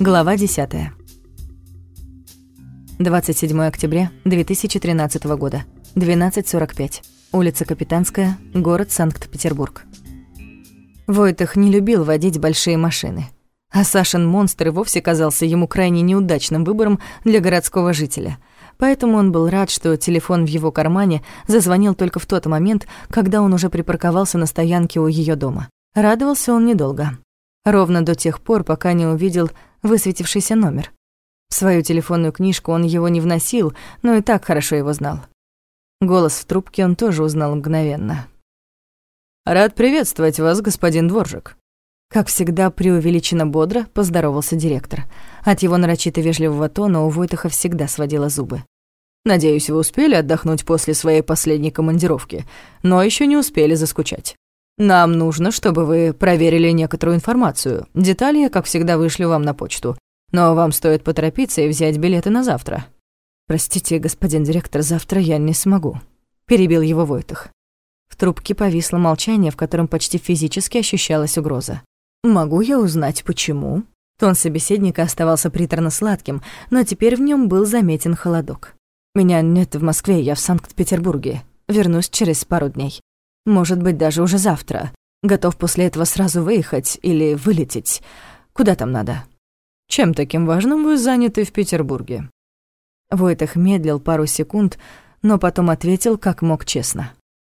Глава 10. 27 октября 2013 года. 12.45. Улица Капитанская, город Санкт-Петербург. Войтах не любил водить большие машины. А Сашин монстр и вовсе казался ему крайне неудачным выбором для городского жителя. Поэтому он был рад, что телефон в его кармане зазвонил только в тот момент, когда он уже припарковался на стоянке у ее дома. Радовался он недолго. Ровно до тех пор, пока не увидел высветившийся номер. В свою телефонную книжку он его не вносил, но и так хорошо его знал. Голос в трубке он тоже узнал мгновенно. «Рад приветствовать вас, господин Дворжик». Как всегда, преувеличенно бодро поздоровался директор. От его нарочито вежливого тона у Войтаха всегда сводило зубы. «Надеюсь, вы успели отдохнуть после своей последней командировки, но еще не успели заскучать. Нам нужно, чтобы вы проверили некоторую информацию. Детали как всегда, вышлю вам на почту. Но вам стоит поторопиться и взять билеты на завтра». «Простите, господин директор, завтра я не смогу», — перебил его Войтах. В трубке повисло молчание, в котором почти физически ощущалась угроза. «Могу я узнать, почему?» Тон собеседника оставался приторно-сладким, но теперь в нем был заметен холодок. «Меня нет в Москве, я в Санкт-Петербурге. Вернусь через пару дней». Может быть, даже уже завтра. Готов после этого сразу выехать или вылететь. Куда там надо? Чем таким важным вы заняты в Петербурге? Войтах медлил пару секунд, но потом ответил, как мог честно.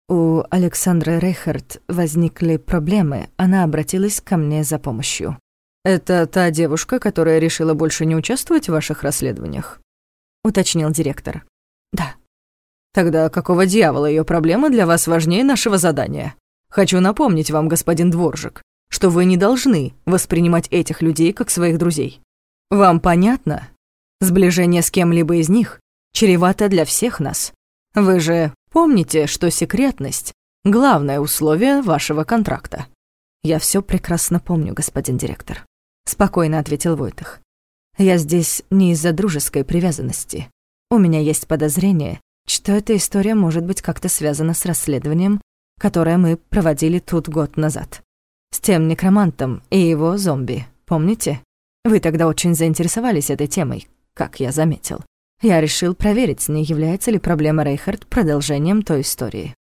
У Александры Рейхард возникли проблемы, она обратилась ко мне за помощью. «Это та девушка, которая решила больше не участвовать в ваших расследованиях?» — уточнил директор. «Да», Тогда какого дьявола ее проблема для вас важнее нашего задания? Хочу напомнить вам, господин Дворжик, что вы не должны воспринимать этих людей как своих друзей. Вам понятно? Сближение с кем-либо из них чревато для всех нас. Вы же помните, что секретность — главное условие вашего контракта. Я все прекрасно помню, господин директор. Спокойно ответил Войтах. Я здесь не из-за дружеской привязанности. У меня есть подозрение, что эта история может быть как-то связана с расследованием, которое мы проводили тут год назад. С тем некромантом и его зомби, помните? Вы тогда очень заинтересовались этой темой, как я заметил. Я решил проверить, не является ли проблема Рейхард продолжением той истории.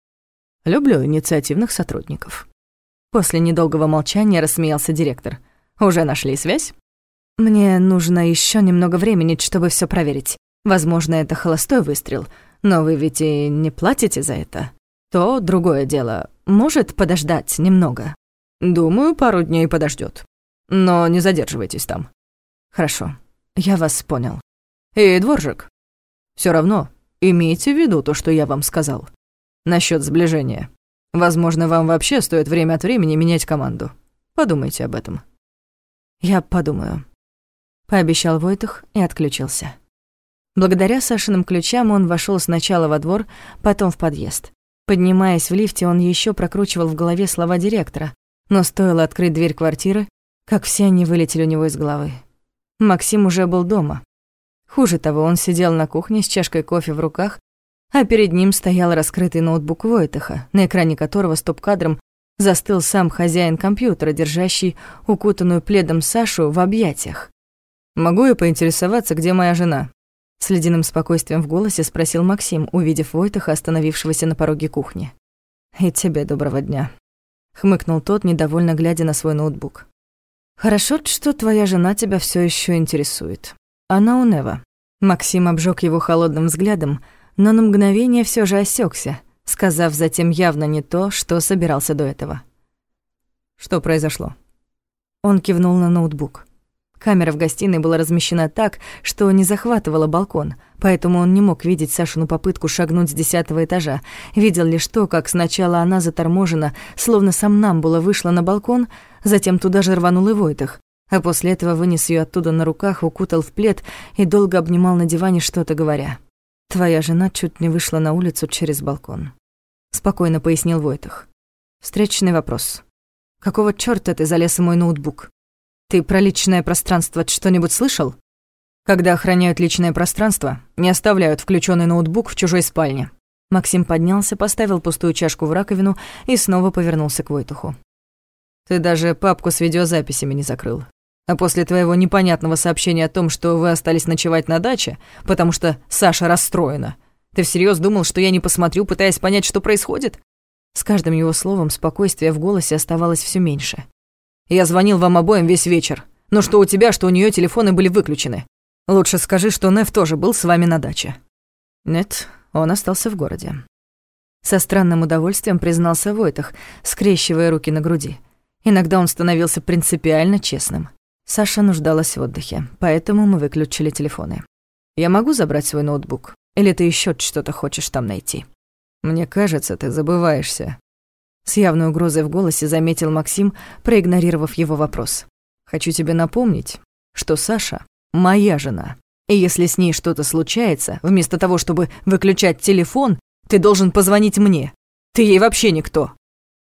Люблю инициативных сотрудников. После недолгого молчания рассмеялся директор. Уже нашли связь? Мне нужно еще немного времени, чтобы все проверить. Возможно, это холостой выстрел, но вы ведь и не платите за это. То другое дело. Может подождать немного? Думаю, пару дней подождет. Но не задерживайтесь там. Хорошо. Я вас понял. И дворжик. Все равно, имейте в виду то, что я вам сказал. Насчет сближения. Возможно, вам вообще стоит время от времени менять команду. Подумайте об этом. Я подумаю. Пообещал Войтух и отключился. Благодаря Сашиным ключам он вошел сначала во двор, потом в подъезд. Поднимаясь в лифте, он еще прокручивал в голове слова директора, но стоило открыть дверь квартиры, как все они вылетели у него из головы. Максим уже был дома. Хуже того, он сидел на кухне с чашкой кофе в руках, а перед ним стоял раскрытый ноутбук Войтаха, на экране которого стоп-кадром застыл сам хозяин компьютера, держащий укутанную пледом Сашу в объятиях. «Могу я поинтересоваться, где моя жена?» С ледяным спокойствием в голосе спросил Максим, увидев Войтаха, остановившегося на пороге кухни. «И тебе доброго дня», — хмыкнул тот, недовольно глядя на свой ноутбук. «Хорошо, что твоя жена тебя все еще интересует. Она у Нева». Максим обжег его холодным взглядом, но на мгновение все же осекся, сказав затем явно не то, что собирался до этого. «Что произошло?» Он кивнул на ноутбук. Камера в гостиной была размещена так, что не захватывала балкон, поэтому он не мог видеть Сашину попытку шагнуть с десятого этажа. Видел лишь то, как сначала она заторможена, словно сам нам было вышла на балкон, затем туда же рванул и Войтах, а после этого вынес ее оттуда на руках, укутал в плед и долго обнимал на диване, что-то говоря. «Твоя жена чуть не вышла на улицу через балкон», — спокойно пояснил Войтах. «Встречный вопрос. Какого чёрта ты залез в мой ноутбук?» Ты про личное пространство что-нибудь слышал? Когда охраняют личное пространство, не оставляют включенный ноутбук в чужой спальне. Максим поднялся, поставил пустую чашку в раковину и снова повернулся к Войтуху. Ты даже папку с видеозаписями не закрыл. А после твоего непонятного сообщения о том, что вы остались ночевать на даче, потому что Саша расстроена, ты всерьез думал, что я не посмотрю, пытаясь понять, что происходит?» С каждым его словом спокойствие в голосе оставалось все меньше. «Я звонил вам обоим весь вечер, но что у тебя, что у нее телефоны были выключены. Лучше скажи, что Нев тоже был с вами на даче». «Нет, он остался в городе». Со странным удовольствием признался Войтах, скрещивая руки на груди. Иногда он становился принципиально честным. Саша нуждалась в отдыхе, поэтому мы выключили телефоны. «Я могу забрать свой ноутбук? Или ты еще что-то хочешь там найти?» «Мне кажется, ты забываешься». С явной угрозой в голосе заметил Максим, проигнорировав его вопрос. «Хочу тебе напомнить, что Саша — моя жена. И если с ней что-то случается, вместо того, чтобы выключать телефон, ты должен позвонить мне. Ты ей вообще никто».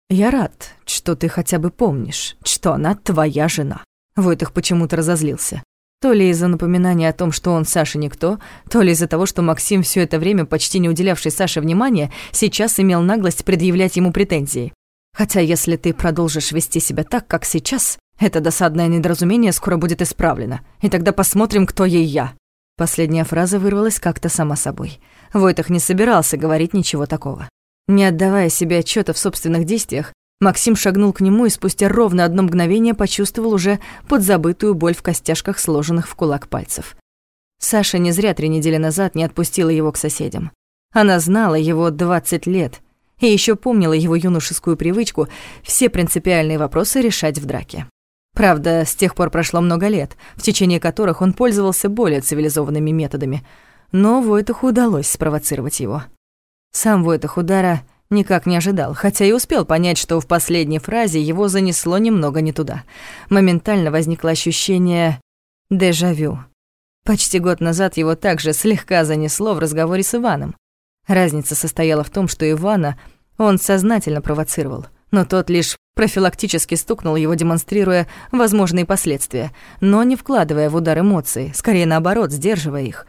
«Я рад, что ты хотя бы помнишь, что она твоя жена». Войтых почему-то разозлился. То ли из-за напоминания о том, что он Саше никто, то ли из-за того, что Максим все это время, почти не уделявший Саше внимания, сейчас имел наглость предъявлять ему претензии. Хотя если ты продолжишь вести себя так, как сейчас, это досадное недоразумение скоро будет исправлено, и тогда посмотрим, кто ей я». Последняя фраза вырвалась как-то сама собой. Войтах не собирался говорить ничего такого. Не отдавая себе отчета в собственных действиях, Максим шагнул к нему и спустя ровно одно мгновение почувствовал уже подзабытую боль в костяшках, сложенных в кулак пальцев. Саша не зря три недели назад не отпустила его к соседям. Она знала его 20 лет и еще помнила его юношескую привычку все принципиальные вопросы решать в драке. Правда, с тех пор прошло много лет, в течение которых он пользовался более цивилизованными методами, но Войтаху удалось спровоцировать его. Сам Войтах удара Никак не ожидал, хотя и успел понять, что в последней фразе его занесло немного не туда. Моментально возникло ощущение дежавю. Почти год назад его также слегка занесло в разговоре с Иваном. Разница состояла в том, что Ивана он сознательно провоцировал, но тот лишь профилактически стукнул его, демонстрируя возможные последствия, но не вкладывая в удар эмоции, скорее наоборот, сдерживая их.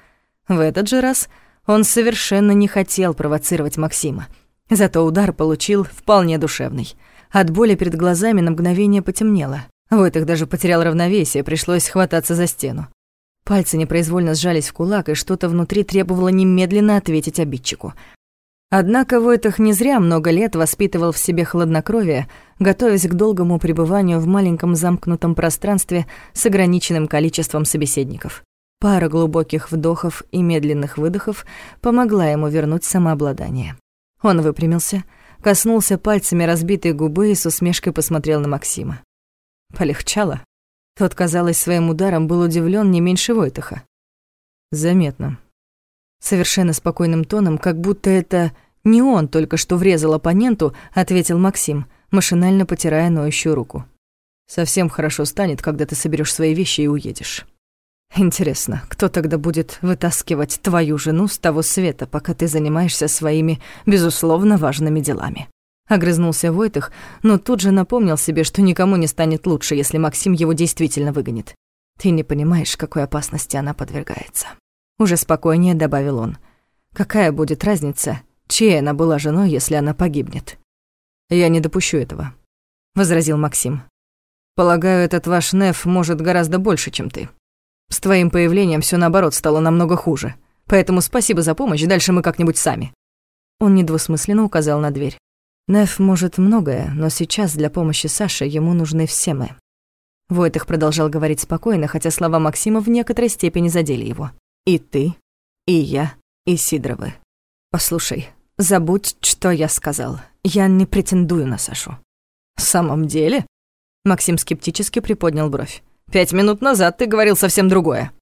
В этот же раз он совершенно не хотел провоцировать Максима. Зато удар получил вполне душевный. От боли перед глазами на мгновение потемнело. Войтых даже потерял равновесие, пришлось хвататься за стену. Пальцы непроизвольно сжались в кулак, и что-то внутри требовало немедленно ответить обидчику. Однако Войтах не зря много лет воспитывал в себе хладнокровие, готовясь к долгому пребыванию в маленьком замкнутом пространстве с ограниченным количеством собеседников. Пара глубоких вдохов и медленных выдохов помогла ему вернуть самообладание. Он выпрямился, коснулся пальцами разбитой губы и с усмешкой посмотрел на Максима. Полегчало. Тот, казалось, своим ударом был удивлен не меньше Войтаха. Заметно. Совершенно спокойным тоном, как будто это не он только что врезал оппоненту, ответил Максим, машинально потирая ноющую руку. Совсем хорошо станет, когда ты соберешь свои вещи и уедешь. Интересно, кто тогда будет вытаскивать твою жену с того света, пока ты занимаешься своими, безусловно, важными делами?» Огрызнулся Войтых, но тут же напомнил себе, что никому не станет лучше, если Максим его действительно выгонит. «Ты не понимаешь, какой опасности она подвергается». Уже спокойнее добавил он. «Какая будет разница, чьей она была женой, если она погибнет?» «Я не допущу этого», — возразил Максим. «Полагаю, этот ваш Неф может гораздо больше, чем ты». С твоим появлением все наоборот стало намного хуже. Поэтому спасибо за помощь, дальше мы как-нибудь сами». Он недвусмысленно указал на дверь. Неф может многое, но сейчас для помощи Саше ему нужны все мы. Войтых продолжал говорить спокойно, хотя слова Максима в некоторой степени задели его. «И ты, и я, и Сидоровы. Послушай, забудь, что я сказал. Я не претендую на Сашу». «В самом деле?» Максим скептически приподнял бровь. Пять минут назад ты говорил совсем другое».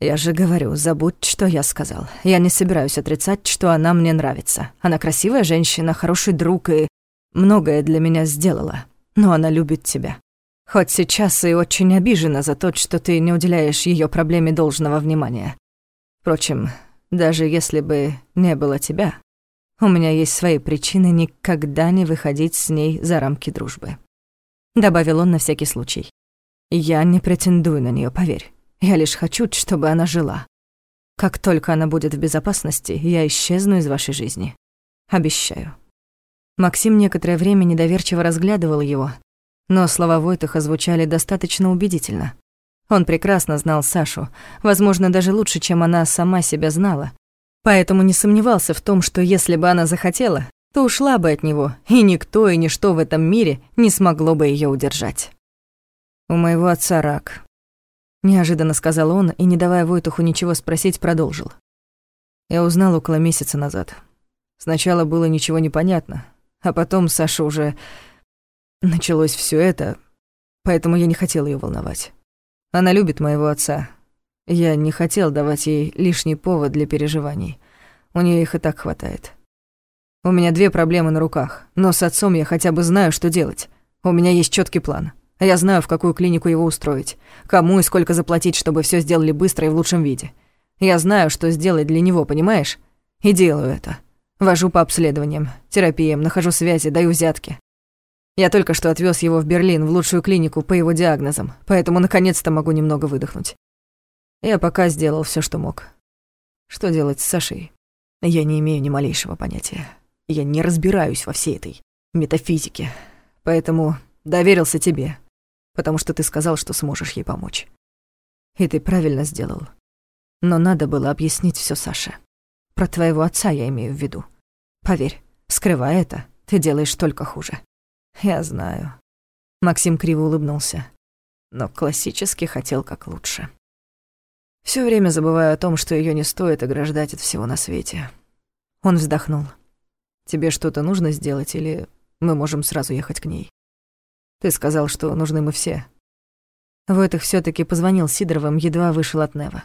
«Я же говорю, забудь, что я сказал. Я не собираюсь отрицать, что она мне нравится. Она красивая женщина, хороший друг и многое для меня сделала. Но она любит тебя. Хоть сейчас и очень обижена за то, что ты не уделяешь ее проблеме должного внимания. Впрочем, даже если бы не было тебя, у меня есть свои причины никогда не выходить с ней за рамки дружбы». Добавил он на всякий случай. Я не претендую на нее, поверь. Я лишь хочу, чтобы она жила. Как только она будет в безопасности, я исчезну из вашей жизни. Обещаю. Максим некоторое время недоверчиво разглядывал его. Но слова Войтаха звучали достаточно убедительно. Он прекрасно знал Сашу, возможно, даже лучше, чем она сама себя знала. Поэтому не сомневался в том, что если бы она захотела, то ушла бы от него, и никто и ничто в этом мире не смогло бы ее удержать. «У моего отца рак», — неожиданно сказал он, и, не давая Войтуху ничего спросить, продолжил. «Я узнал около месяца назад. Сначала было ничего не понятно, а потом Саша уже... Началось все это, поэтому я не хотел ее волновать. Она любит моего отца. Я не хотел давать ей лишний повод для переживаний. У нее их и так хватает. У меня две проблемы на руках, но с отцом я хотя бы знаю, что делать. У меня есть четкий план. Я знаю, в какую клинику его устроить, кому и сколько заплатить, чтобы все сделали быстро и в лучшем виде. Я знаю, что сделать для него, понимаешь? И делаю это. Вожу по обследованиям, терапиям, нахожу связи, даю взятки. Я только что отвез его в Берлин, в лучшую клинику по его диагнозам, поэтому наконец-то могу немного выдохнуть. Я пока сделал все, что мог. Что делать с Сашей? Я не имею ни малейшего понятия. Я не разбираюсь во всей этой метафизике, поэтому доверился тебе, потому что ты сказал, что сможешь ей помочь. И ты правильно сделал. Но надо было объяснить все Саше. Про твоего отца я имею в виду. Поверь, скрывая это, ты делаешь только хуже. Я знаю. Максим криво улыбнулся. Но классически хотел как лучше. Всё время забываю о том, что её не стоит ограждать от всего на свете. Он вздохнул. Тебе что-то нужно сделать или мы можем сразу ехать к ней? Ты сказал, что нужны мы все. Войтых всё-таки позвонил Сидоровым, едва вышел от Нева.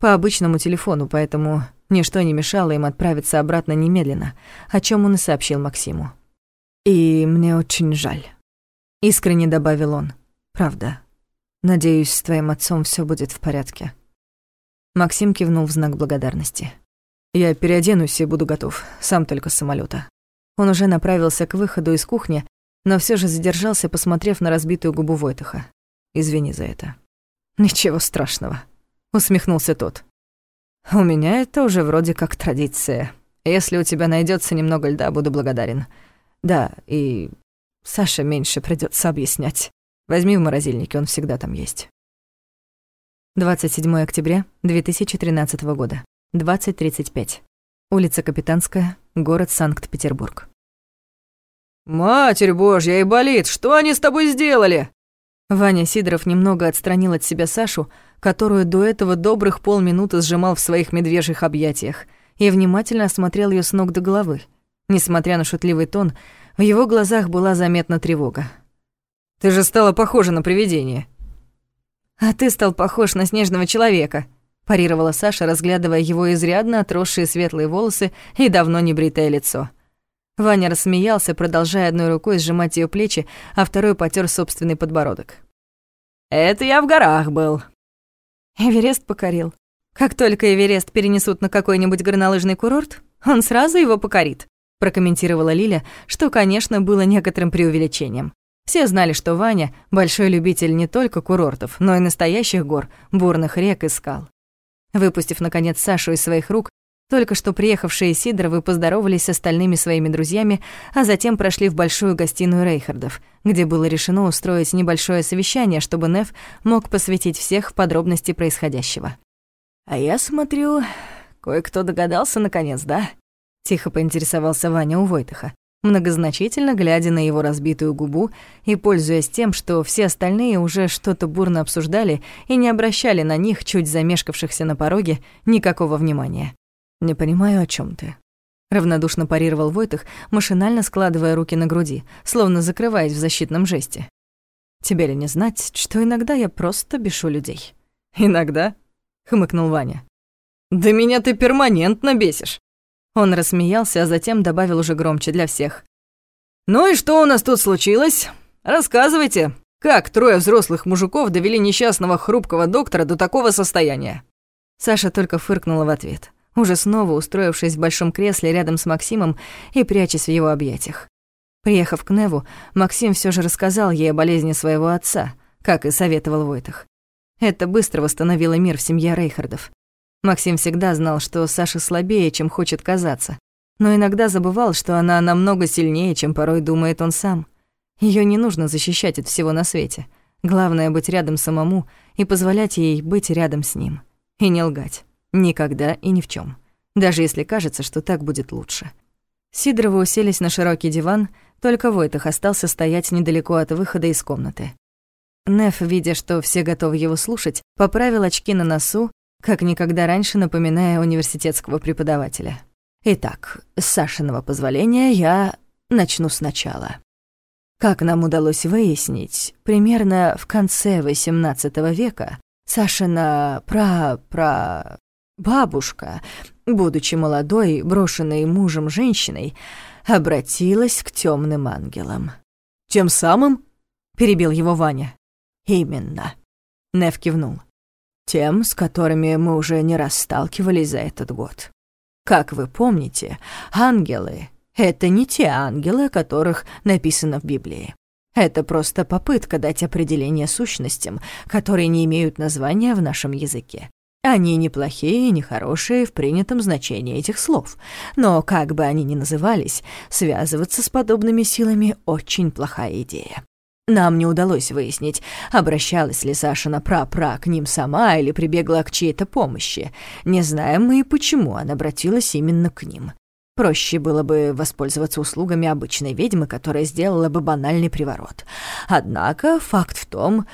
По обычному телефону, поэтому ничто не мешало им отправиться обратно немедленно, о чём он и сообщил Максиму. И мне очень жаль. Искренне добавил он. Правда. Надеюсь, с твоим отцом все будет в порядке. Максим кивнул в знак благодарности. Я переоденусь и буду готов, сам только с самолета. Он уже направился к выходу из кухни, но все же задержался, посмотрев на разбитую губу Войтаха. Извини за это. Ничего страшного, усмехнулся тот. У меня это уже вроде как традиция. Если у тебя найдется немного льда, буду благодарен. Да, и Саше меньше придется объяснять. Возьми в морозильнике, он всегда там есть. 27 октября 2013 года, 20.35. Улица Капитанская, город Санкт-Петербург. «Матерь Божья, и болит! Что они с тобой сделали?» Ваня Сидоров немного отстранил от себя Сашу, которую до этого добрых полминуты сжимал в своих медвежьих объятиях, и внимательно осмотрел ее с ног до головы. Несмотря на шутливый тон, в его глазах была заметна тревога. «Ты же стала похожа на привидение». «А ты стал похож на снежного человека», парировала Саша, разглядывая его изрядно отросшие светлые волосы и давно небритое лицо. Ваня рассмеялся, продолжая одной рукой сжимать ее плечи, а второй потер собственный подбородок. «Это я в горах был». Эверест покорил. Как только Эверест перенесут на какой-нибудь горнолыжный курорт, он сразу его покорит прокомментировала Лиля, что, конечно, было некоторым преувеличением. Все знали, что Ваня — большой любитель не только курортов, но и настоящих гор, бурных рек и скал. Выпустив, наконец, Сашу из своих рук, только что приехавшие Сидоровы поздоровались с остальными своими друзьями, а затем прошли в большую гостиную Рейхардов, где было решено устроить небольшое совещание, чтобы Нев мог посвятить всех в подробности происходящего. «А я смотрю, кое-кто догадался наконец, да?» Тихо поинтересовался Ваня у Войтыха, многозначительно глядя на его разбитую губу и пользуясь тем, что все остальные уже что-то бурно обсуждали и не обращали на них, чуть замешкавшихся на пороге, никакого внимания. «Не понимаю, о чем ты», — равнодушно парировал Войтых, машинально складывая руки на груди, словно закрываясь в защитном жесте. «Тебе ли не знать, что иногда я просто бешу людей?» «Иногда?» — хмыкнул Ваня. «Да меня ты перманентно бесишь!» Он рассмеялся, а затем добавил уже громче для всех. «Ну и что у нас тут случилось? Рассказывайте, как трое взрослых мужиков довели несчастного хрупкого доктора до такого состояния?» Саша только фыркнула в ответ, уже снова устроившись в большом кресле рядом с Максимом и прячась в его объятиях. Приехав к Неву, Максим все же рассказал ей о болезни своего отца, как и советовал Войтах. Это быстро восстановило мир в семье Рейхардов. Максим всегда знал, что Саша слабее, чем хочет казаться, но иногда забывал, что она намного сильнее, чем порой думает он сам. Ее не нужно защищать от всего на свете. Главное — быть рядом самому и позволять ей быть рядом с ним. И не лгать. Никогда и ни в чем. Даже если кажется, что так будет лучше. Сидоровы уселись на широкий диван, только Войтах остался стоять недалеко от выхода из комнаты. Неф, видя, что все готовы его слушать, поправил очки на носу, как никогда раньше напоминая университетского преподавателя. Итак, с Сашиного позволения я начну сначала. Как нам удалось выяснить, примерно в конце XVIII века Сашина пра-пра... бабушка, будучи молодой, брошенной мужем женщиной, обратилась к темным ангелам. «Тем самым?» — перебил его Ваня. «Именно», — Нев кивнул. «Тем, с которыми мы уже не раз сталкивались за этот год. Как вы помните, ангелы — это не те ангелы, о которых написано в Библии. Это просто попытка дать определение сущностям, которые не имеют названия в нашем языке. Они не плохие, не хорошие в принятом значении этих слов. Но как бы они ни назывались, связываться с подобными силами — очень плохая идея. Нам не удалось выяснить, обращалась ли Сашина пра-пра к ним сама или прибегла к чьей-то помощи. Не знаем мы и почему она обратилась именно к ним. Проще было бы воспользоваться услугами обычной ведьмы, которая сделала бы банальный приворот. Однако факт в том,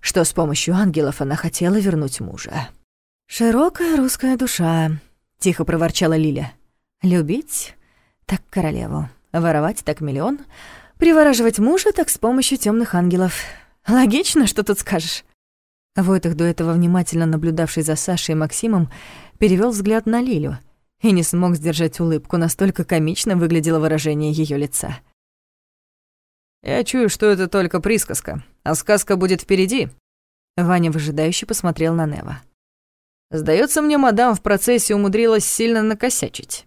что с помощью ангелов она хотела вернуть мужа. «Широкая русская душа», — тихо проворчала Лиля. «Любить — так королеву, воровать — так миллион, привораживать мужа — так с помощью темных ангелов. Логично, что тут скажешь?» Войтах, до этого внимательно наблюдавший за Сашей и Максимом, перевел взгляд на Лилю и не смог сдержать улыбку, настолько комично выглядело выражение ее лица. «Я чую, что это только присказка, а сказка будет впереди». Ваня выжидающе посмотрел на Нева. Сдается мне, мадам в процессе умудрилась сильно накосячить».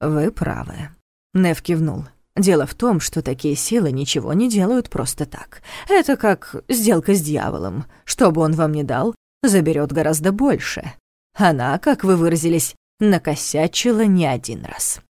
«Вы правы», — Нев кивнул. «Дело в том, что такие силы ничего не делают просто так. Это как сделка с дьяволом. Что бы он вам ни дал, заберет гораздо больше. Она, как вы выразились, накосячила не один раз.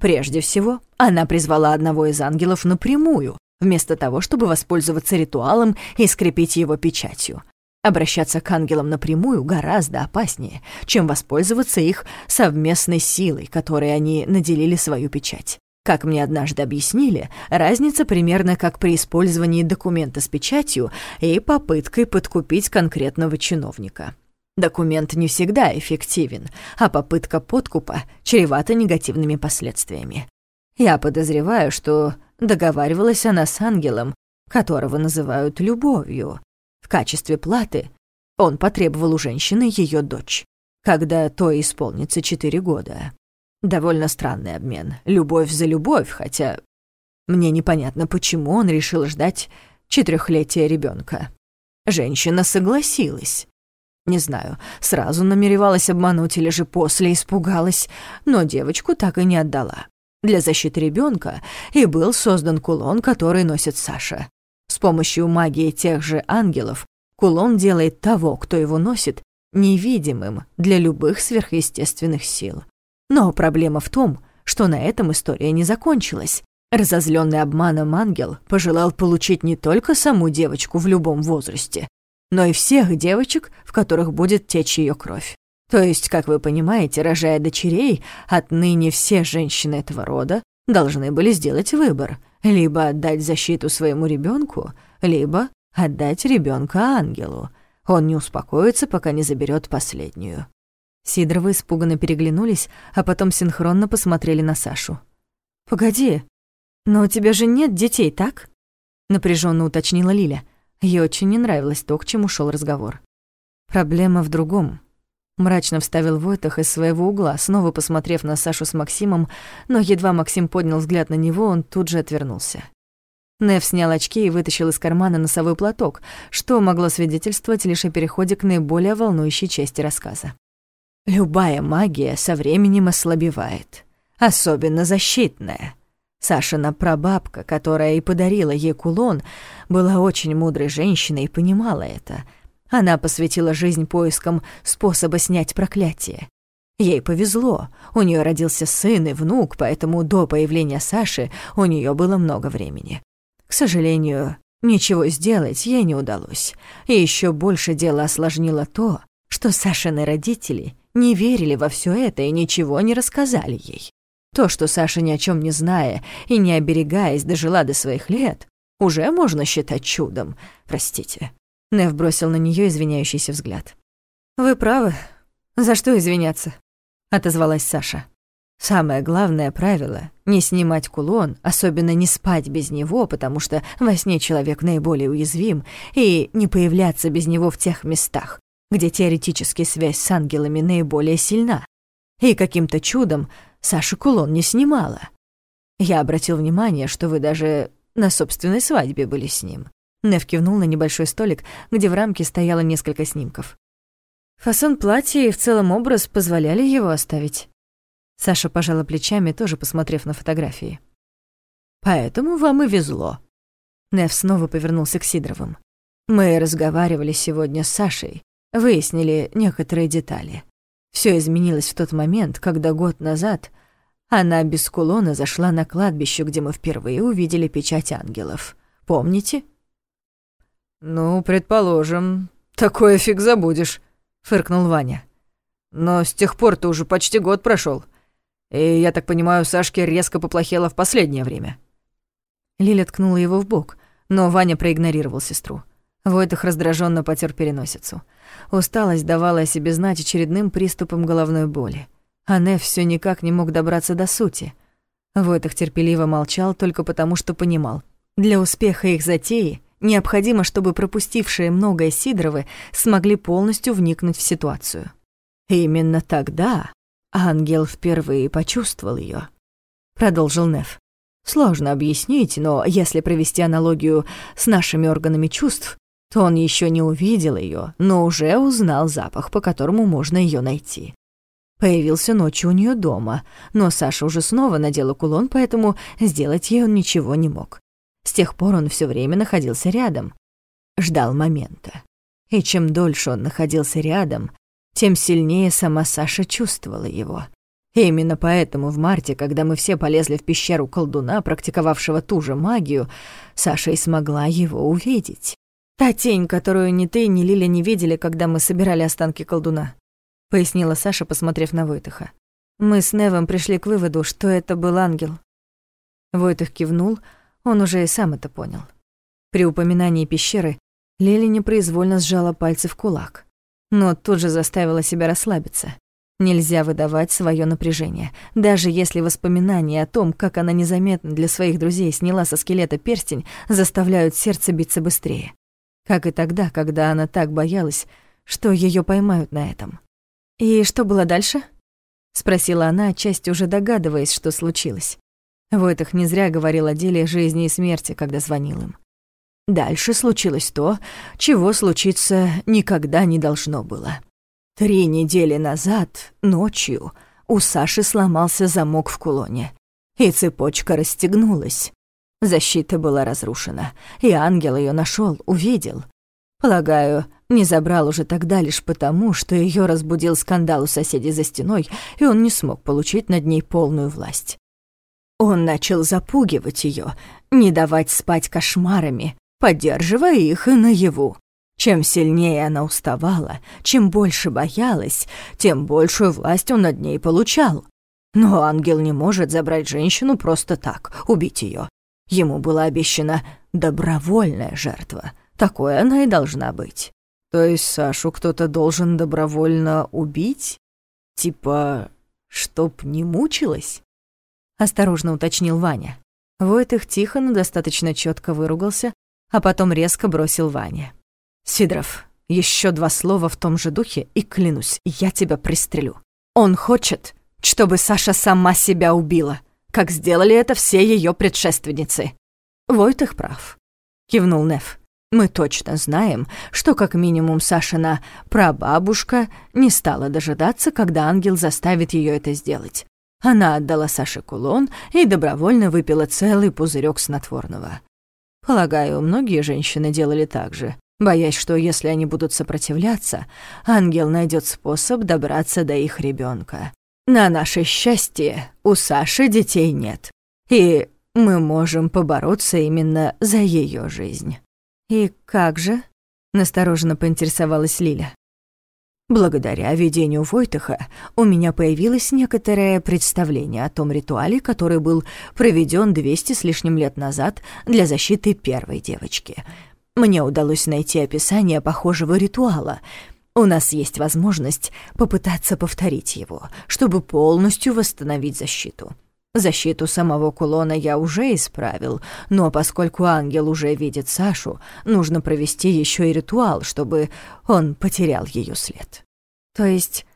Прежде всего, она призвала одного из ангелов напрямую, вместо того, чтобы воспользоваться ритуалом и скрепить его печатью. Обращаться к ангелам напрямую гораздо опаснее, чем воспользоваться их совместной силой, которой они наделили свою печать. Как мне однажды объяснили, разница примерно как при использовании документа с печатью и попыткой подкупить конкретного чиновника. Документ не всегда эффективен, а попытка подкупа чревата негативными последствиями. Я подозреваю, что договаривалась она с ангелом, которого называют любовью, в качестве платы он потребовал у женщины ее дочь, когда то исполнится четыре года. Довольно странный обмен. Любовь за любовь, хотя мне непонятно, почему он решил ждать четырехлетия ребенка. Женщина согласилась. Не знаю, сразу намеревалась обмануть или же после испугалась, но девочку так и не отдала. Для защиты ребенка и был создан кулон, который носит Саша. С помощью магии тех же ангелов кулон делает того, кто его носит, невидимым для любых сверхъестественных сил. Но проблема в том, что на этом история не закончилась. Разозленный обманом ангел пожелал получить не только саму девочку в любом возрасте, но и всех девочек, в которых будет течь ее кровь. То есть, как вы понимаете, рожая дочерей, отныне все женщины этого рода должны были сделать выбор либо отдать защиту своему ребенку, либо отдать ребенка ангелу. Он не успокоится, пока не заберет последнюю. Сидоровы испуганно переглянулись, а потом синхронно посмотрели на Сашу. «Погоди, но у тебя же нет детей, так?» напряженно уточнила Лиля. Ей очень не нравилось то, к чему шел разговор. «Проблема в другом», Мрачно вставил Войтах из своего угла, снова посмотрев на Сашу с Максимом, но едва Максим поднял взгляд на него, он тут же отвернулся. Нев снял очки и вытащил из кармана носовой платок, что могло свидетельствовать лишь о переходе к наиболее волнующей части рассказа. «Любая магия со временем ослабевает, особенно защитная. Сашина прабабка, которая и подарила ей кулон, была очень мудрой женщиной и понимала это — она посвятила жизнь поискам способа снять проклятие. Ей повезло, у нее родился сын и внук, поэтому до появления Саши у нее было много времени. К сожалению, ничего сделать ей не удалось. И еще больше дело осложнило то, что Сашины родители не верили во все это и ничего не рассказали ей. То, что Саша ни о чем не зная и не оберегаясь дожила до своих лет, уже можно считать чудом. Простите. Нев бросил на нее извиняющийся взгляд. «Вы правы. За что извиняться?» — отозвалась Саша. «Самое главное правило — не снимать кулон, особенно не спать без него, потому что во сне человек наиболее уязвим, и не появляться без него в тех местах, где теоретически связь с ангелами наиболее сильна. И каким-то чудом Саша кулон не снимала. Я обратил внимание, что вы даже на собственной свадьбе были с ним. Нев кивнул на небольшой столик, где в рамке стояло несколько снимков. Фасон платья и в целом образ позволяли его оставить. Саша пожала плечами, тоже посмотрев на фотографии. «Поэтому вам и везло». Нев снова повернулся к Сидоровым. «Мы разговаривали сегодня с Сашей, выяснили некоторые детали. Все изменилось в тот момент, когда год назад она без кулона зашла на кладбище, где мы впервые увидели печать ангелов. Помните? «Ну, предположим. Такое фиг забудешь», — фыркнул Ваня. «Но с тех пор-то уже почти год прошел. И, я так понимаю, Сашке резко поплохело в последнее время». Лиля ткнула его в бок, но Ваня проигнорировал сестру. Войтах раздраженно потер переносицу. Усталость давала о себе знать очередным приступом головной боли. А Нев всё никак не мог добраться до сути. Войтах терпеливо молчал только потому, что понимал. Для успеха их затеи необходимо, чтобы пропустившие многое Сидоровы смогли полностью вникнуть в ситуацию. именно тогда ангел впервые почувствовал её. Продолжил Нев. Сложно объяснить, но если провести аналогию с нашими органами чувств, то он ещё не увидел её, но уже узнал запах, по которому можно её найти. Появился ночью у нее дома, но Саша уже снова надела кулон, поэтому сделать ей он ничего не мог. С тех пор он все время находился рядом, ждал момента. И чем дольше он находился рядом, тем сильнее сама Саша чувствовала его. И именно поэтому в марте, когда мы все полезли в пещеру колдуна, практиковавшего ту же магию, Саша и смогла его увидеть. Та тень, которую ни ты, ни Лиля не видели, когда мы собирали останки колдуна пояснила Саша, посмотрев на Войтыха. Мы с Невом пришли к выводу, что это был ангел. Войтых кивнул, он уже и сам это понял. При упоминании пещеры Лили непроизвольно сжала пальцы в кулак, но тут же заставила себя расслабиться. Нельзя выдавать свое напряжение, даже если воспоминания о том, как она незаметно для своих друзей сняла со скелета перстень, заставляют сердце биться быстрее. Как и тогда, когда она так боялась, что ее поймают на этом. «И что было дальше?» — спросила она, отчасти уже догадываясь, что случилось. Войтах не зря говорил о деле жизни и смерти, когда звонил им. Дальше случилось то, чего случиться никогда не должно было. Три недели назад, ночью, у Саши сломался замок в кулоне, и цепочка расстегнулась. Защита была разрушена, и ангел ее нашел, увидел. Полагаю, не забрал уже тогда лишь потому, что ее разбудил скандал у соседей за стеной, и он не смог получить над ней полную власть. Он начал запугивать ее, не давать спать кошмарами, поддерживая их и наяву. Чем сильнее она уставала, чем больше боялась, тем большую власть он над ней получал. Но ангел не может забрать женщину просто так, убить ее. Ему была обещана добровольная жертва. Такой она и должна быть. То есть Сашу кто-то должен добровольно убить? Типа, чтоб не мучилась? Осторожно уточнил Ваня. Войтых тихо, но достаточно четко выругался, а потом резко бросил Ване. «Сидоров, еще два слова в том же духе, и клянусь, я тебя пристрелю. Он хочет, чтобы Саша сама себя убила, как сделали это все ее предшественницы». «Войтых прав», — кивнул Нев. Мы точно знаем, что как минимум Сашина прабабушка не стала дожидаться, когда ангел заставит ее это сделать. Она отдала Саше кулон и добровольно выпила целый пузырек снотворного. Полагаю, многие женщины делали так же, боясь, что если они будут сопротивляться, ангел найдет способ добраться до их ребенка. На наше счастье, у Саши детей нет. И мы можем побороться именно за ее жизнь». «И как же?» — настороженно поинтересовалась Лиля. Благодаря видению Войтаха у меня появилось некоторое представление о том ритуале, который был проведен 200 с лишним лет назад для защиты первой девочки. Мне удалось найти описание похожего ритуала. У нас есть возможность попытаться повторить его, чтобы полностью восстановить защиту. Защиту самого кулона я уже исправил, но поскольку ангел уже видит Сашу, нужно провести еще и ритуал, чтобы он потерял ее след. То есть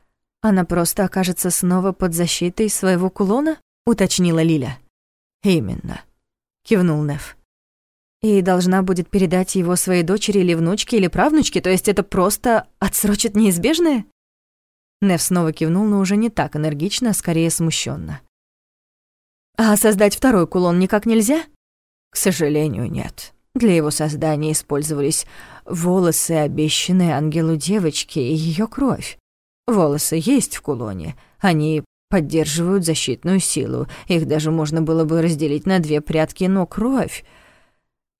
она просто окажется снова под защитой своего кулона? уточнила Лиля. Именно, кивнул Неф. И должна будет передать его своей дочери или внучке или правнучке, то есть это просто отсрочит неизбежное? Неф снова кивнул, но уже не так энергично, а скорее смущенно. А создать второй кулон никак нельзя? К сожалению, нет. Для его создания использовались волосы, обещанные ангелу девочки, и ее кровь. Волосы есть в кулоне, они поддерживают защитную силу, их даже можно было бы разделить на две прядки, но кровь...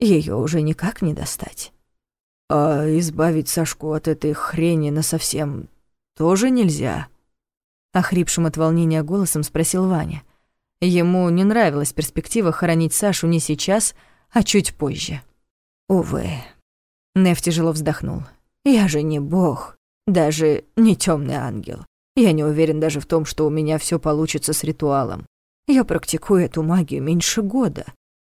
ее уже никак не достать. А избавить Сашку от этой хрени насовсем тоже нельзя? Охрипшим от волнения голосом спросил Ваня. Ему не нравилась перспектива хоронить Сашу не сейчас, а чуть позже. Увы. Нев тяжело вздохнул. Я же не бог, даже не темный ангел. Я не уверен даже в том, что у меня все получится с ритуалом. Я практикую эту магию меньше года.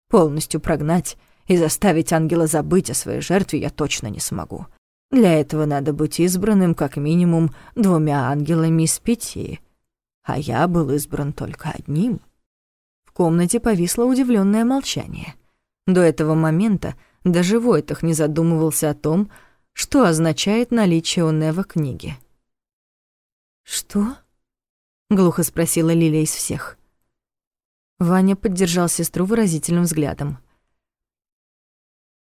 Полностью прогнать и заставить ангела забыть о своей жертве я точно не смогу. Для этого надо быть избранным как минимум двумя ангелами из пяти. А я был избран только одним комнате повисло удивленное молчание. До этого момента даже Войтах не задумывался о том, что означает наличие у Нева книги. «Что?» — глухо спросила Лиля из всех. Ваня поддержал сестру выразительным взглядом.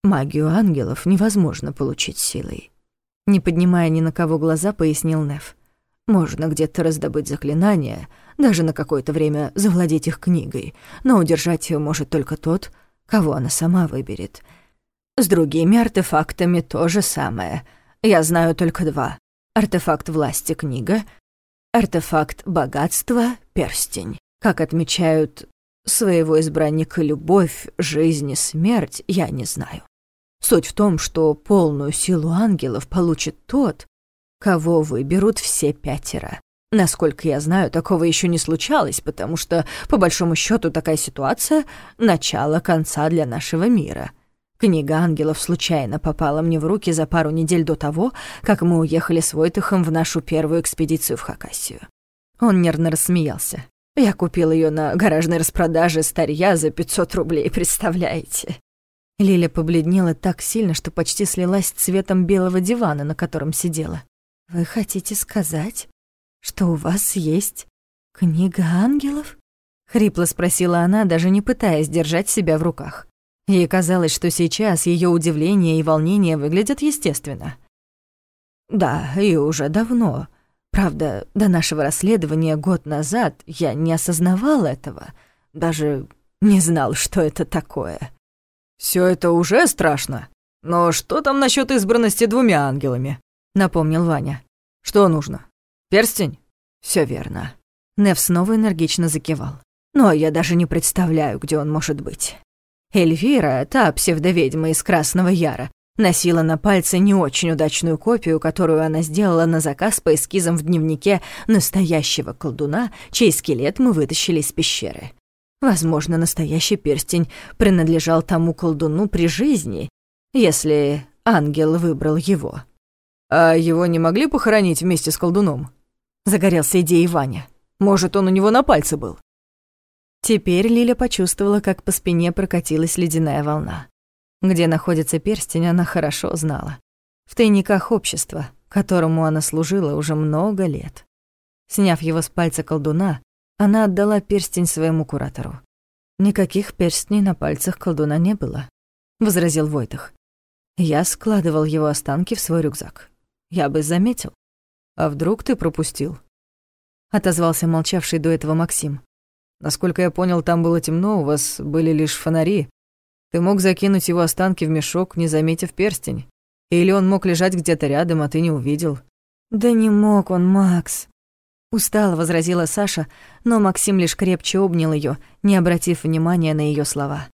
«Магию ангелов невозможно получить силой», — не поднимая ни на кого глаза, пояснил Нев. Можно где-то раздобыть заклинания, даже на какое-то время завладеть их книгой, но удержать ее может только тот, кого она сама выберет. С другими артефактами то же самое. Я знаю только два. Артефакт власти — книга, артефакт богатства — перстень. Как отмечают своего избранника любовь, жизнь и смерть, я не знаю. Суть в том, что полную силу ангелов получит тот, кого выберут все пятеро. Насколько я знаю, такого еще не случалось, потому что, по большому счету, такая ситуация — начало конца для нашего мира. Книга ангелов случайно попала мне в руки за пару недель до того, как мы уехали с Войтыхом в нашу первую экспедицию в Хакасию. Он нервно рассмеялся. Я купил ее на гаражной распродаже старья за 500 рублей, представляете? Лиля побледнела так сильно, что почти слилась с цветом белого дивана, на котором сидела. «Вы хотите сказать, что у вас есть книга ангелов?» — хрипло спросила она, даже не пытаясь держать себя в руках. Ей казалось, что сейчас ее удивление и волнение выглядят естественно. «Да, и уже давно. Правда, до нашего расследования год назад я не осознавал этого, даже не знал, что это такое». Все это уже страшно. Но что там насчет избранности двумя ангелами?» — напомнил Ваня. «Что нужно? Перстень?» Все верно». Нев снова энергично закивал. «Но я даже не представляю, где он может быть. Эльвира, та псевдоведьма из Красного Яра, носила на пальце не очень удачную копию, которую она сделала на заказ по эскизам в дневнике настоящего колдуна, чей скелет мы вытащили из пещеры. Возможно, настоящий перстень принадлежал тому колдуну при жизни, если ангел выбрал его. «А его не могли похоронить вместе с колдуном?» Загорелся идеей Ваня. «Может, он у него на пальце был?» Теперь Лиля почувствовала, как по спине прокатилась ледяная волна. Где находится перстень, она хорошо знала. В тайниках общества, которому она служила уже много лет. Сняв его с пальца колдуна, она отдала перстень своему куратору. «Никаких перстней на пальцах колдуна не было», — возразил Войтах. «Я складывал его останки в свой рюкзак. Я бы заметил. А вдруг ты пропустил? Отозвался молчавший до этого Максим. Насколько я понял, там было темно, у вас были лишь фонари. Ты мог закинуть его останки в мешок, не заметив перстень. Или он мог лежать где-то рядом, а ты не увидел. Да не мог он, Макс. Устало возразила Саша, но Максим лишь крепче обнял ее, не обратив внимания на ее слова.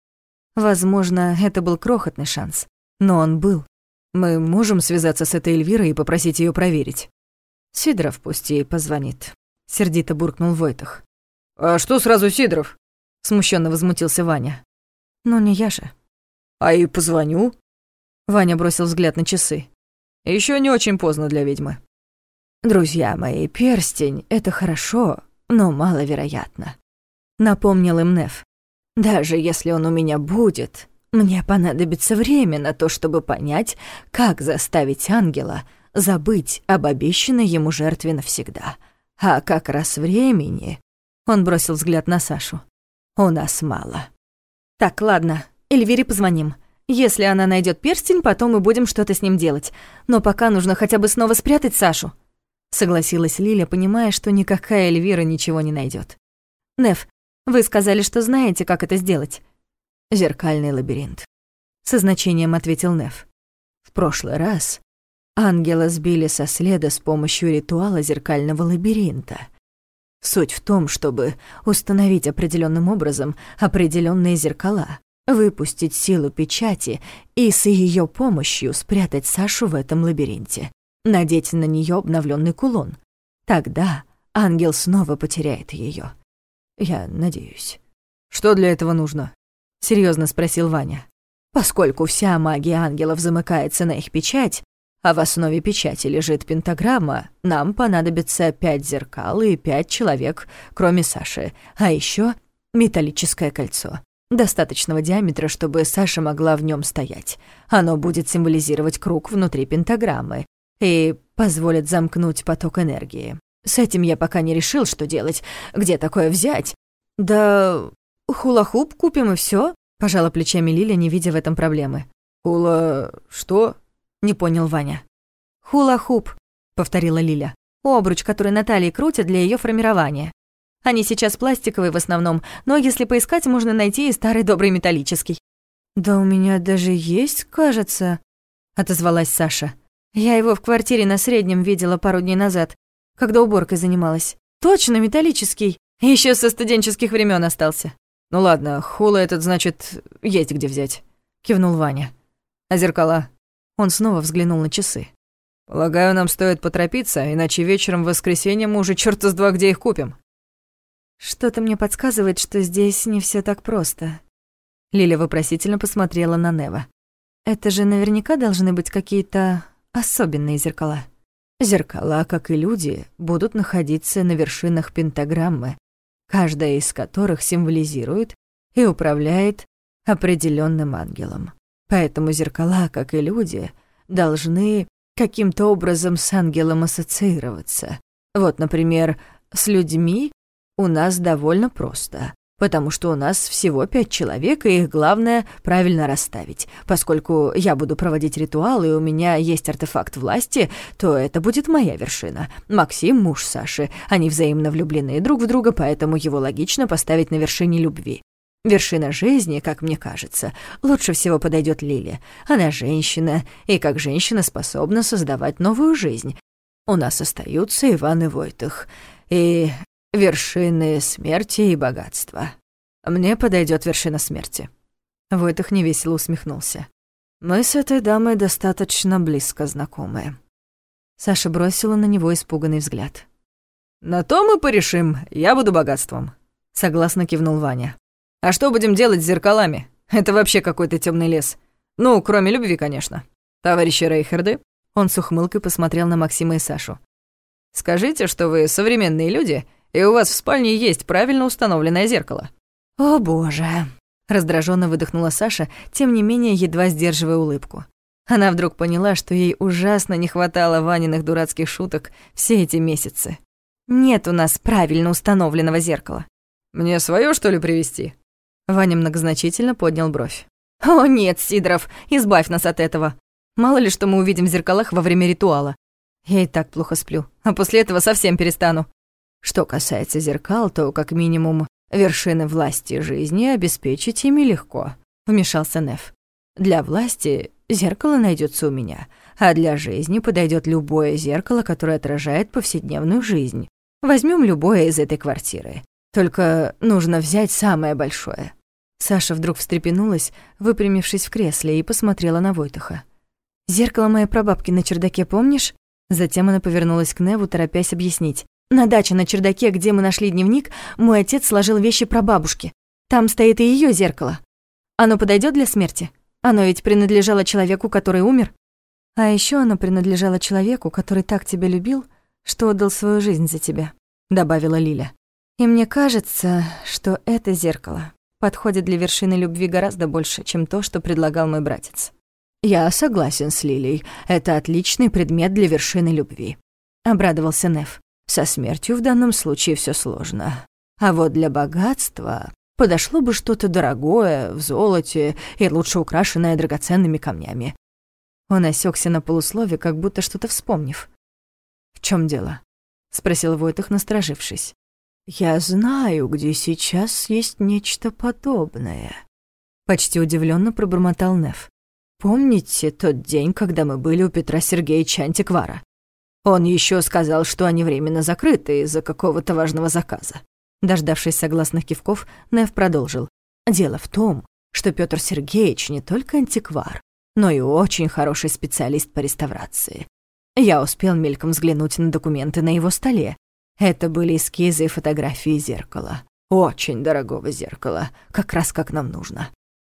Возможно, это был крохотный шанс, но он был. Мы можем связаться с этой Эльвирой и попросить ее проверить. Сидоров пусть ей позвонит. Сердито буркнул Войтах. «А что сразу Сидоров?» Смущенно возмутился Ваня. «Ну не я же». «А и позвоню». Ваня бросил взгляд на часы. Еще не очень поздно для ведьмы». «Друзья мои, перстень — это хорошо, но маловероятно», — напомнил им Неф. «Даже если он у меня будет, мне понадобится время на то, чтобы понять, как заставить ангела забыть об обещанной ему жертве навсегда. А как раз времени...» Он бросил взгляд на Сашу. «У нас мало». «Так, ладно, Эльвире позвоним. Если она найдет перстень, потом мы будем что-то с ним делать. Но пока нужно хотя бы снова спрятать Сашу». Согласилась Лиля, понимая, что никакая Эльвира ничего не найдет. «Неф, вы сказали, что знаете, как это сделать». «Зеркальный лабиринт», — со значением ответил Неф. «В прошлый раз ангела сбили со следа с помощью ритуала зеркального лабиринта. Суть в том, чтобы установить определенным образом определенные зеркала, выпустить силу печати и с ее помощью спрятать Сашу в этом лабиринте надеть на нее обновленный кулон. Тогда ангел снова потеряет ее. Я надеюсь. Что для этого нужно? Серьезно спросил Ваня. Поскольку вся магия ангелов замыкается на их печать, а в основе печати лежит пентаграмма, нам понадобится пять зеркал и пять человек, кроме Саши, а еще металлическое кольцо. Достаточного диаметра, чтобы Саша могла в нем стоять. Оно будет символизировать круг внутри пентаграммы, и позволит замкнуть поток энергии. С этим я пока не решил, что делать, где такое взять. Да хула-хуп купим и все. пожала плечами Лиля, не видя в этом проблемы. Хула... что? Не понял Ваня. Хула-хуп, повторила Лиля. Обруч, который Наталья крутит для ее формирования. Они сейчас пластиковые в основном, но если поискать, можно найти и старый добрый металлический. «Да у меня даже есть, кажется», — отозвалась Саша. Я его в квартире на среднем видела пару дней назад, когда уборкой занималась. Точно металлический. Еще со студенческих времен остался. Ну ладно, хула этот, значит, есть где взять. Кивнул Ваня. А зеркала? Он снова взглянул на часы. Полагаю, нам стоит поторопиться, иначе вечером в воскресенье мы уже чёрта с два где их купим. Что-то мне подсказывает, что здесь не все так просто. Лиля вопросительно посмотрела на Нева. Это же наверняка должны быть какие-то особенные зеркала. Зеркала, как и люди, будут находиться на вершинах пентаграммы, каждая из которых символизирует и управляет определенным ангелом. Поэтому зеркала, как и люди, должны каким-то образом с ангелом ассоциироваться. Вот, например, с людьми у нас довольно просто потому что у нас всего пять человек, и их главное правильно расставить. Поскольку я буду проводить ритуал, и у меня есть артефакт власти, то это будет моя вершина. Максим — муж Саши. Они взаимно влюблены друг в друга, поэтому его логично поставить на вершине любви. Вершина жизни, как мне кажется, лучше всего подойдет Лиле. Она женщина, и как женщина способна создавать новую жизнь. У нас остаются Иван и Войтых. И вершины смерти и богатства. Мне подойдет вершина смерти». Войтых невесело усмехнулся. «Мы с этой дамой достаточно близко знакомы». Саша бросила на него испуганный взгляд. «На то мы порешим, я буду богатством», — согласно кивнул Ваня. «А что будем делать с зеркалами? Это вообще какой-то темный лес. Ну, кроме любви, конечно. Товарищи Рейхерды?» Он с ухмылкой посмотрел на Максима и Сашу. «Скажите, что вы современные люди и у вас в спальне есть правильно установленное зеркало». «О боже!» — раздраженно выдохнула Саша, тем не менее едва сдерживая улыбку. Она вдруг поняла, что ей ужасно не хватало Ваниных дурацких шуток все эти месяцы. «Нет у нас правильно установленного зеркала». «Мне свое что ли, привезти?» Ваня многозначительно поднял бровь. «О нет, Сидоров, избавь нас от этого. Мало ли, что мы увидим в зеркалах во время ритуала. Я и так плохо сплю, а после этого совсем перестану. Что касается зеркал, то как минимум Вершины власти жизни обеспечить ими легко», — вмешался Неф. «Для власти зеркало найдется у меня, а для жизни подойдет любое зеркало, которое отражает повседневную жизнь. Возьмем любое из этой квартиры. Только нужно взять самое большое». Саша вдруг встрепенулась, выпрямившись в кресле, и посмотрела на Войтаха. «Зеркало моей прабабки на чердаке помнишь?» Затем она повернулась к Неву, торопясь объяснить. «На даче на чердаке, где мы нашли дневник, мой отец сложил вещи про бабушки. Там стоит и ее зеркало. Оно подойдет для смерти? Оно ведь принадлежало человеку, который умер. А еще оно принадлежало человеку, который так тебя любил, что отдал свою жизнь за тебя», — добавила Лиля. «И мне кажется, что это зеркало подходит для вершины любви гораздо больше, чем то, что предлагал мой братец». «Я согласен с Лилей. Это отличный предмет для вершины любви», — обрадовался Неф. «Со смертью в данном случае все сложно. А вот для богатства подошло бы что-то дорогое, в золоте и лучше украшенное драгоценными камнями». Он осекся на полуслове, как будто что-то вспомнив. «В чем дело?» — спросил Войтах, насторожившись. «Я знаю, где сейчас есть нечто подобное», — почти удивленно пробормотал Неф. Помните тот день, когда мы были у Петра Сергеевича Антиквара? Он еще сказал, что они временно закрыты из-за какого-то важного заказа. Дождавшись согласных кивков, Нев продолжил. Дело в том, что Петр Сергеевич не только антиквар, но и очень хороший специалист по реставрации. Я успел мельком взглянуть на документы на его столе. Это были эскизы и фотографии зеркала. Очень дорогого зеркала, как раз как нам нужно.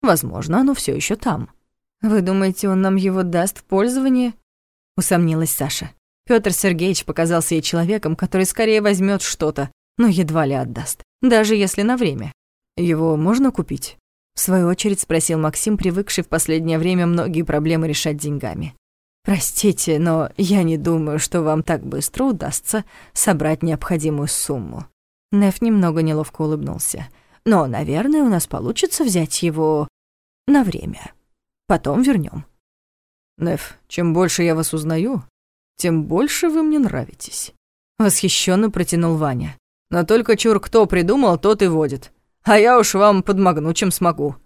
Возможно, оно все еще там. «Вы думаете, он нам его даст в пользование?» — усомнилась Саша. Пётр Сергеевич показался ей человеком, который скорее возьмет что-то, но едва ли отдаст, даже если на время. «Его можно купить?» В свою очередь спросил Максим, привыкший в последнее время многие проблемы решать деньгами. «Простите, но я не думаю, что вам так быстро удастся собрать необходимую сумму». Неф немного неловко улыбнулся. «Но, наверное, у нас получится взять его на время». Потом вернем. Неф, чем больше я вас узнаю, тем больше вы мне нравитесь. Восхищенно протянул Ваня. Но только чур кто придумал, тот и водит. А я уж вам подмогну, чем смогу.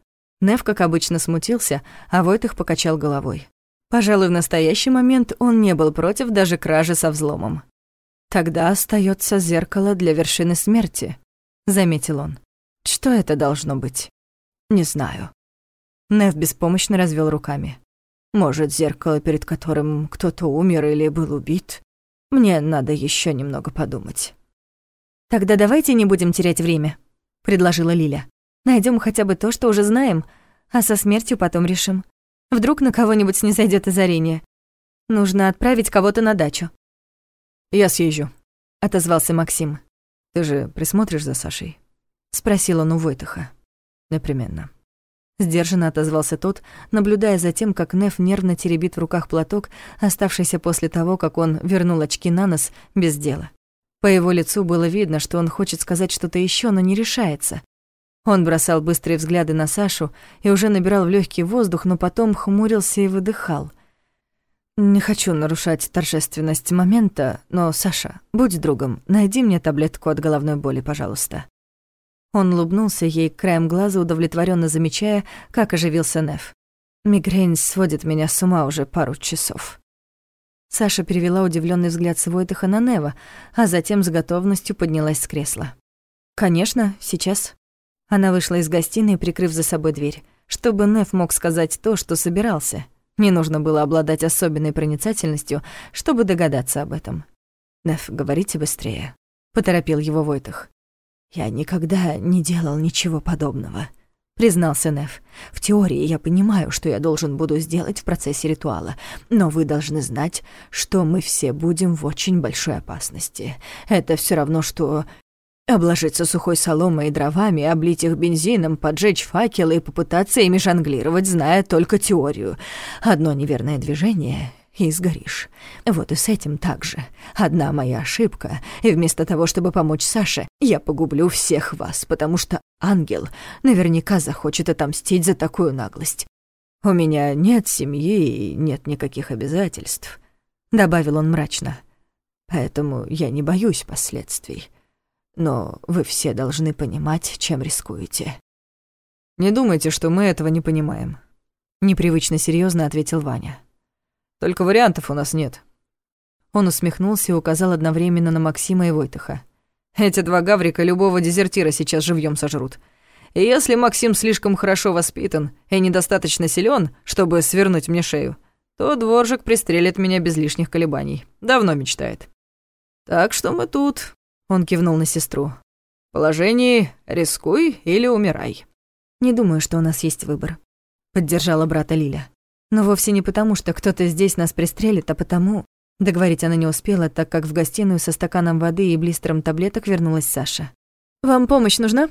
Нев, как обычно, смутился, а Войтых покачал головой. Пожалуй, в настоящий момент он не был против даже кражи со взломом. «Тогда остается зеркало для вершины смерти», — заметил он. «Что это должно быть?» «Не знаю», Нев беспомощно развел руками. «Может, зеркало, перед которым кто-то умер или был убит? Мне надо еще немного подумать». «Тогда давайте не будем терять время», — предложила Лиля. Найдем хотя бы то, что уже знаем, а со смертью потом решим. Вдруг на кого-нибудь снизойдёт озарение. Нужно отправить кого-то на дачу». «Я съезжу», — отозвался Максим. «Ты же присмотришь за Сашей?» — спросил он у Войтаха. «Непременно». Сдержанно отозвался тот, наблюдая за тем, как Неф нервно теребит в руках платок, оставшийся после того, как он вернул очки на нос без дела. По его лицу было видно, что он хочет сказать что-то еще, но не решается. Он бросал быстрые взгляды на Сашу и уже набирал в легкий воздух, но потом хмурился и выдыхал. «Не хочу нарушать торжественность момента, но, Саша, будь другом, найди мне таблетку от головной боли, пожалуйста». Он улыбнулся ей, краем глаза удовлетворенно замечая, как оживился Неф. «Мигрень сводит меня с ума уже пару часов». Саша перевела удивленный взгляд с Войтаха на Нева, а затем с готовностью поднялась с кресла. «Конечно, сейчас». Она вышла из гостиной, прикрыв за собой дверь, чтобы Нев мог сказать то, что собирался. Не нужно было обладать особенной проницательностью, чтобы догадаться об этом. «Нев, говорите быстрее», — поторопил его Войтах. «Я никогда не делал ничего подобного», — признался Неф. «В теории я понимаю, что я должен буду сделать в процессе ритуала, но вы должны знать, что мы все будем в очень большой опасности. Это все равно, что обложиться сухой соломой и дровами, облить их бензином, поджечь факелы и попытаться ими жонглировать, зная только теорию. Одно неверное движение, и сгоришь. Вот и с этим так же. Одна моя ошибка, и вместо того, чтобы помочь Саше, я погублю всех вас, потому что ангел наверняка захочет отомстить за такую наглость. У меня нет семьи и нет никаких обязательств, добавил он мрачно. Поэтому я не боюсь последствий. Но вы все должны понимать, чем рискуете». «Не думайте, что мы этого не понимаем», — непривычно серьезно ответил Ваня. «Только вариантов у нас нет». Он усмехнулся и указал одновременно на Максима и Войтыха. «Эти два гаврика любого дезертира сейчас живьем сожрут. И если Максим слишком хорошо воспитан и недостаточно силен, чтобы свернуть мне шею, то дворжик пристрелит меня без лишних колебаний. Давно мечтает. Так что мы тут, он кивнул на сестру. Положение рискуй или умирай. Не думаю, что у нас есть выбор, поддержала брата Лиля. Но вовсе не потому, что кто-то здесь нас пристрелит, а потому... Договорить она не успела, так как в гостиную со стаканом воды и блистером таблеток вернулась Саша. «Вам помощь нужна?»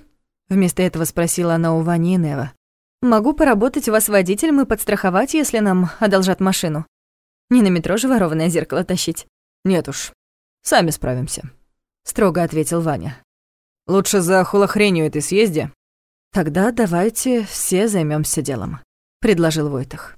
Вместо этого спросила она у Вани и Нева. Могу поработать у вас водителем и подстраховать, если нам одолжат машину. Не на метро же ворованное зеркало тащить. Нет уж, сами справимся, строго ответил Ваня. Лучше за хулохренью этой съезди. Тогда давайте все займемся делом, предложил Войтах.